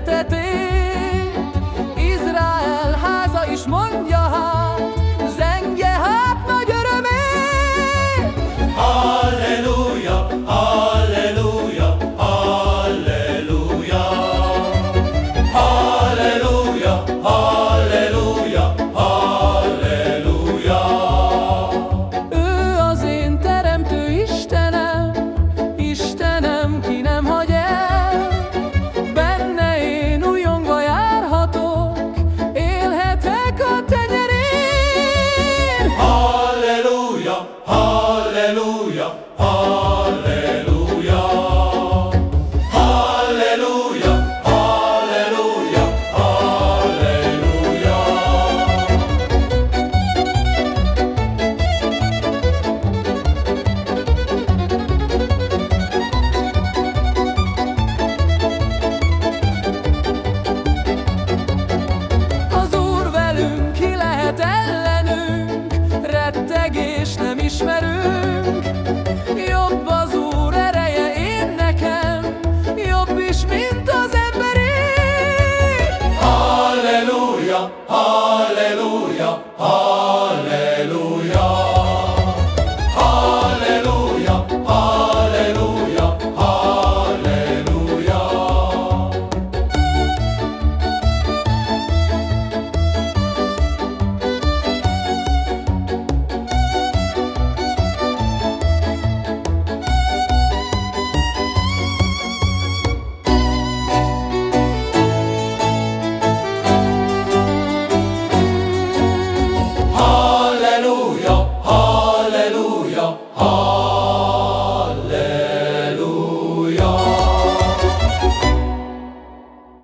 répéter Halleluja, halleluja. Halleluja, halleluja, halleluja. Az Úr velünk ki lehet ellenünk, rettegésnek ismerünk. Jobb az Úr ereje én nekem Jobb is, mint az emberi. Halleluja, halleluja, halleluja.